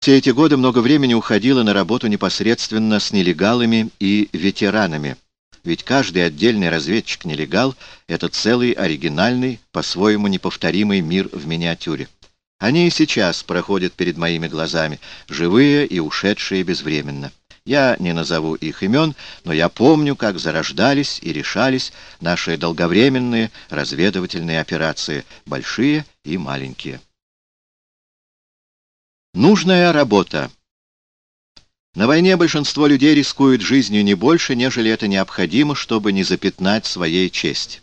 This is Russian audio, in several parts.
Все эти годы много времени уходило на работу непосредственно с нелегалами и ветеранами, ведь каждый отдельный разведчик-нелегал — это целый оригинальный, по-своему неповторимый мир в миниатюре. Они и сейчас проходят перед моими глазами, живые и ушедшие безвременно. Я не назову их имен, но я помню, как зарождались и решались наши долговременные разведывательные операции, большие и маленькие. Нужная работа. На войне большинство людей рискует жизнью не больше, нежели это необходимо, чтобы не запятнать своей честь.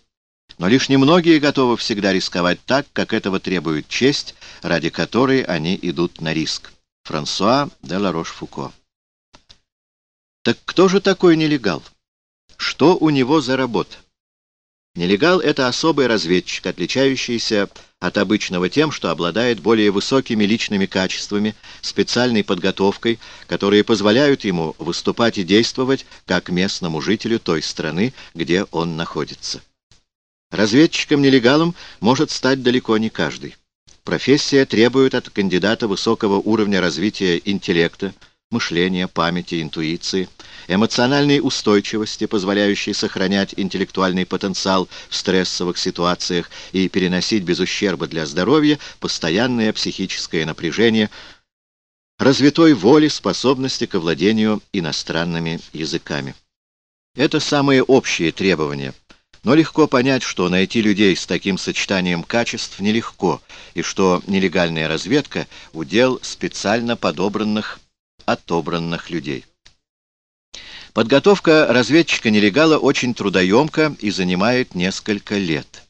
Но лишь немногие готовы всегда рисковать так, как этого требует честь, ради которой они идут на риск. Франсуа де Ларош-Фуко Так кто же такой нелегал? Что у него за работа? Нелегал — это особый разведчик, отличающийся от обычного тем, что обладает более высокими личными качествами, специальной подготовкой, которые позволяют ему выступать и действовать как местному жителю той страны, где он находится. Разведчиком-нелегалом может стать далеко не каждый. Профессия требует от кандидата высокого уровня развития интеллекта, мышления, памяти, интуиции, эмоциональной устойчивости, позволяющей сохранять интеллектуальный потенциал в стрессовых ситуациях и переносить без ущерба для здоровья постоянное психическое напряжение, развитой воли, способности к владению иностранными языками. Это самые общие требования. Но легко понять, что найти людей с таким сочетанием качеств нелегко, и что нелегальная разведка – удел специально подобранных отобранных людей. Подготовка разведчика-нелегала очень трудоемка и занимает несколько лет.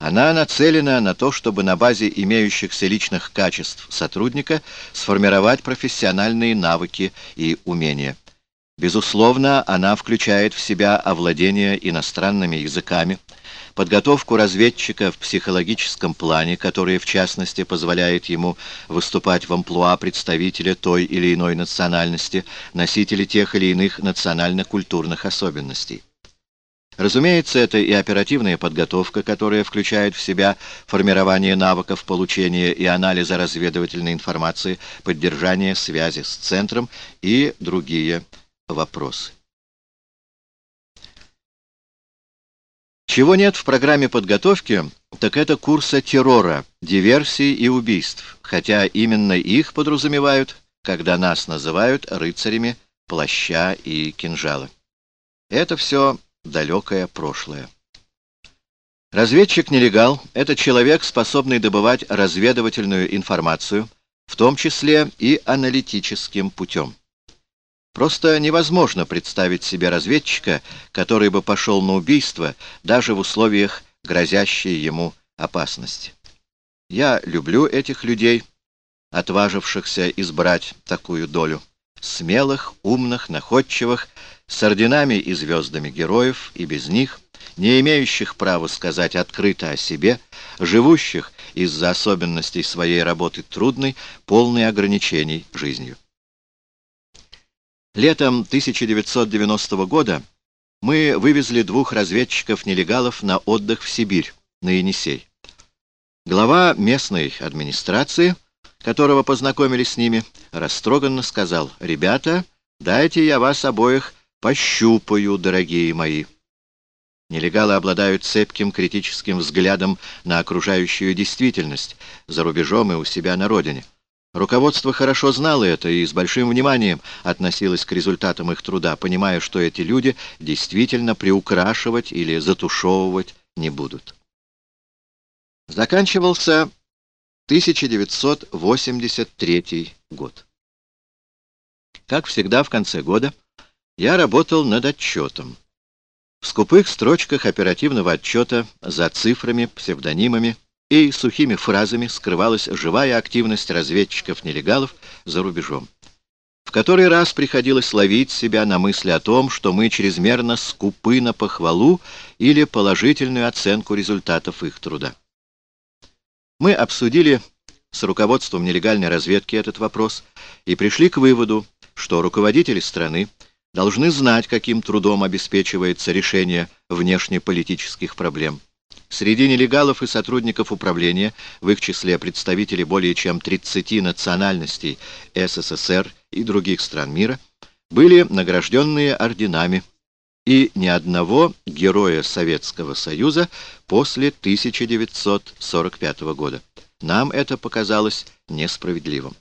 Она нацелена на то, чтобы на базе имеющихся личных качеств сотрудника сформировать профессиональные навыки и умения. Безусловно, она включает в себя овладение иностранными языками, подготовку разведчика в психологическом плане, который, в частности, позволяет ему выступать в амплуа представителя той или иной национальности, носителя тех или иных национально-культурных особенностей. Разумеется, это и оперативная подготовка, которая включает в себя формирование навыков получения и анализа разведывательной информации, поддержание связи с центром и другие вопросы. Чего нет в программе подготовки, так это курса террора, диверсий и убийств, хотя именно их подразумевают, когда нас называют рыцарями плаща и кинжала. Это все далекое прошлое. Разведчик-нелегал — это человек, способный добывать разведывательную информацию, в том числе и аналитическим путем. Просто невозможно представить себе разведчика, который бы пошел на убийство даже в условиях грозящей ему опасности. Я люблю этих людей, отважившихся избрать такую долю. Смелых, умных, находчивых, с орденами и звездами героев, и без них, не имеющих права сказать открыто о себе, живущих из-за особенностей своей работы трудной, полной ограничений жизнью. Летом 1990 года мы вывезли двух разведчиков-нелегалов на отдых в Сибирь, на Енисей. Глава местной администрации, которого познакомили с ними, растроганно сказал, «Ребята, дайте я вас обоих пощупаю, дорогие мои». Нелегалы обладают цепким критическим взглядом на окружающую действительность, за рубежом и у себя на родине. Руководство хорошо знало это и с большим вниманием относилось к результатам их труда, понимая, что эти люди действительно приукрашивать или затушевывать не будут. Заканчивался 1983 год. Как всегда в конце года я работал над отчетом. В скупых строчках оперативного отчета за цифрами, псевдонимами, и сухими фразами скрывалась живая активность разведчиков-нелегалов за рубежом. В который раз приходилось ловить себя на мысли о том, что мы чрезмерно скупы на похвалу или положительную оценку результатов их труда. Мы обсудили с руководством нелегальной разведки этот вопрос и пришли к выводу, что руководители страны должны знать, каким трудом обеспечивается решение внешнеполитических проблем. Среди нелегалов и сотрудников управления, в их числе представители более чем 30 национальностей СССР и других стран мира, были награжденные орденами и ни одного героя Советского Союза после 1945 года. Нам это показалось несправедливым.